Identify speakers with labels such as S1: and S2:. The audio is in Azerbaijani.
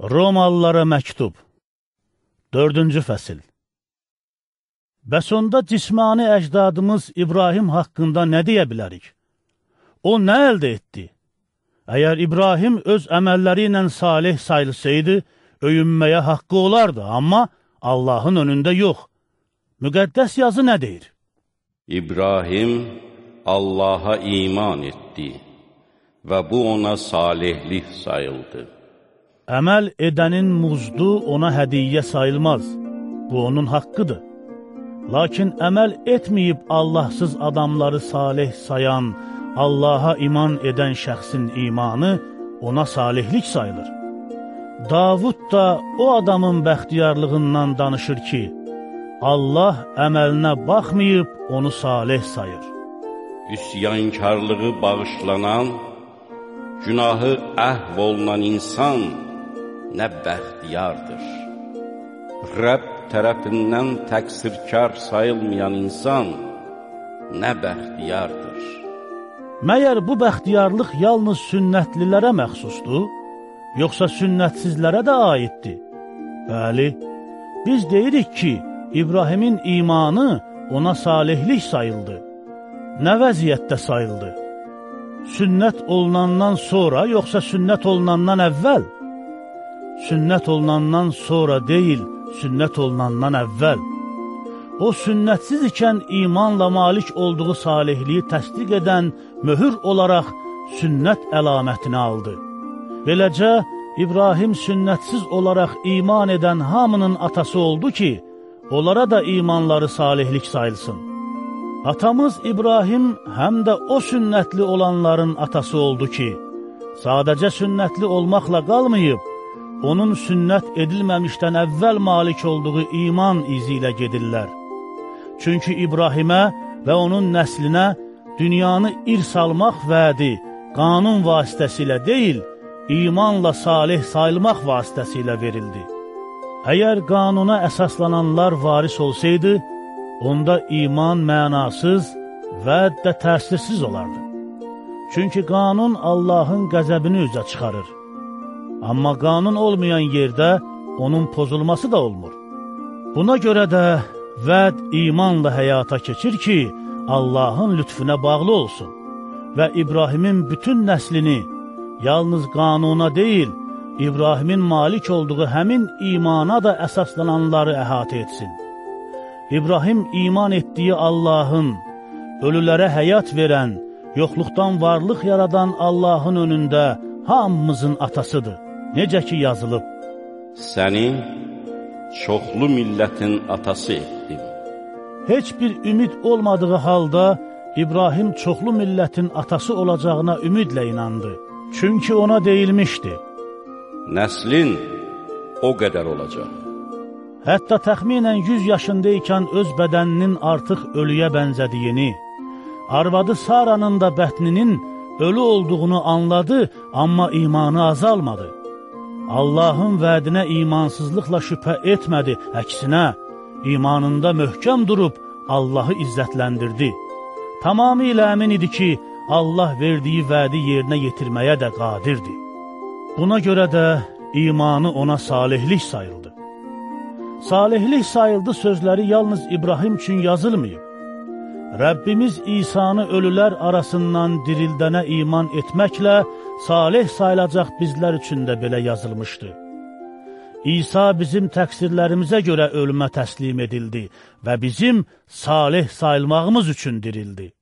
S1: Romalılara məktub 4-cü fəsil Bəs onda cismani əcdadımız İbrahim haqqında nə deyə bilərik? O nə əldə etdi? Əgər İbrahim öz əməlləri ilə salih sayılsaydı, öyünməyə haqqı olardı, amma Allahın önündə yox. Müqəddəs yazı nə deyir?
S2: İbrahim Allaha iman etdi və bu ona salihlik sayıldı.
S1: Əməl edənin muzdu ona hədiyyə sayılmaz. Bu onun haqqıdır. Lakin əməl etməyib Allahsız adamları salih sayan, Allaha iman edən şəxsin imanı ona salihlik sayılır. Davud da o adamın bəxtiyarlığından danışır ki, Allah əməlinə baxmayıb onu salih sayır.
S2: Üsyankarlığı bağışlanan, günahı əhv olunan insan, nə bəxtiyardır. Rəbb tərəfindən təqsirkar sayılmayan insan nə bəxtiyardır.
S1: Məyər bu bəxtiyarlıq yalnız sünnətlilərə məxsusdur, yoxsa sünnətsizlərə də aiddir? Bəli, biz deyirik ki, İbrahimin imanı ona salihlik sayıldı. Nə vəziyyətdə sayıldı? Sünnət olunandan sonra, yoxsa sünnət olunandan əvvəl? Sünnət olunandan sonra deyil, sünnət olunandan əvvəl. O, sünnətsiz ikən imanla malik olduğu salihliyi təsdiq edən möhür olaraq sünnət əlamətini aldı. Beləcə, İbrahim sünnətsiz olaraq iman edən hamının atası oldu ki, onlara da imanları salihlik sayılsın. Atamız İbrahim həm də o sünnətli olanların atası oldu ki, sadəcə sünnətli olmaqla qalmayıb, onun sünnət edilməmişdən əvvəl malik olduğu iman izi ilə gedirlər. Çünki İbrahimə və onun nəslinə dünyanı irs almaq vədi qanun vasitəsilə deyil, imanla salih sayılmaq vasitəsilə verildi. Əgər qanuna əsaslananlar varis olsaydı, onda iman mənasız və də təsirsiz olardı. Çünki qanun Allahın qəzəbini üzə çıxarır. Amma qanun olmayan yerdə onun pozulması da olmur. Buna görə də vəd imanla həyata keçir ki, Allahın lütfüne bağlı olsun və İbrahimin bütün nəslini yalnız qanuna deyil, İbrahimin malik olduğu həmin imana da əsaslananları əhatə etsin. İbrahim iman etdiyi Allahın, ölülərə həyat verən, yoxluqdan varlıq yaradan Allahın önündə hamımızın atasıdır. Necə ki yazılıb,
S2: Səni çoxlu millətin atası etdim.
S1: Heç bir ümid olmadığı halda İbrahim çoxlu millətin atası olacağına ümidlə inandı. Çünki ona deyilmişdi.
S2: Nəslin o qədər olacaq.
S1: Hətta təxminən 100 yaşındaykən öz bədəninin artıq ölüyə bənzədiyini, arvadı Saranın da bətninin ölü olduğunu anladı, amma imanı azalmadı. Allahın vədinə imansızlıqla şübhə etmədi, əksinə, imanında möhkəm durub Allahı izzətləndirdi. Tamamilə əmin idi ki, Allah verdiyi vədi yerinə yetirməyə də qadirdir. Buna görə də imanı ona salihlik sayıldı. Salihlik sayıldı sözləri yalnız İbrahim üçün yazılmayıb. Rəbbimiz İsanı ölülər arasından dirildənə iman etməklə salih sayılacaq bizlər üçün də belə yazılmışdı. İsa bizim təqsirlərimizə görə ölümə təslim edildi və bizim salih sayılmağımız üçün dirildi.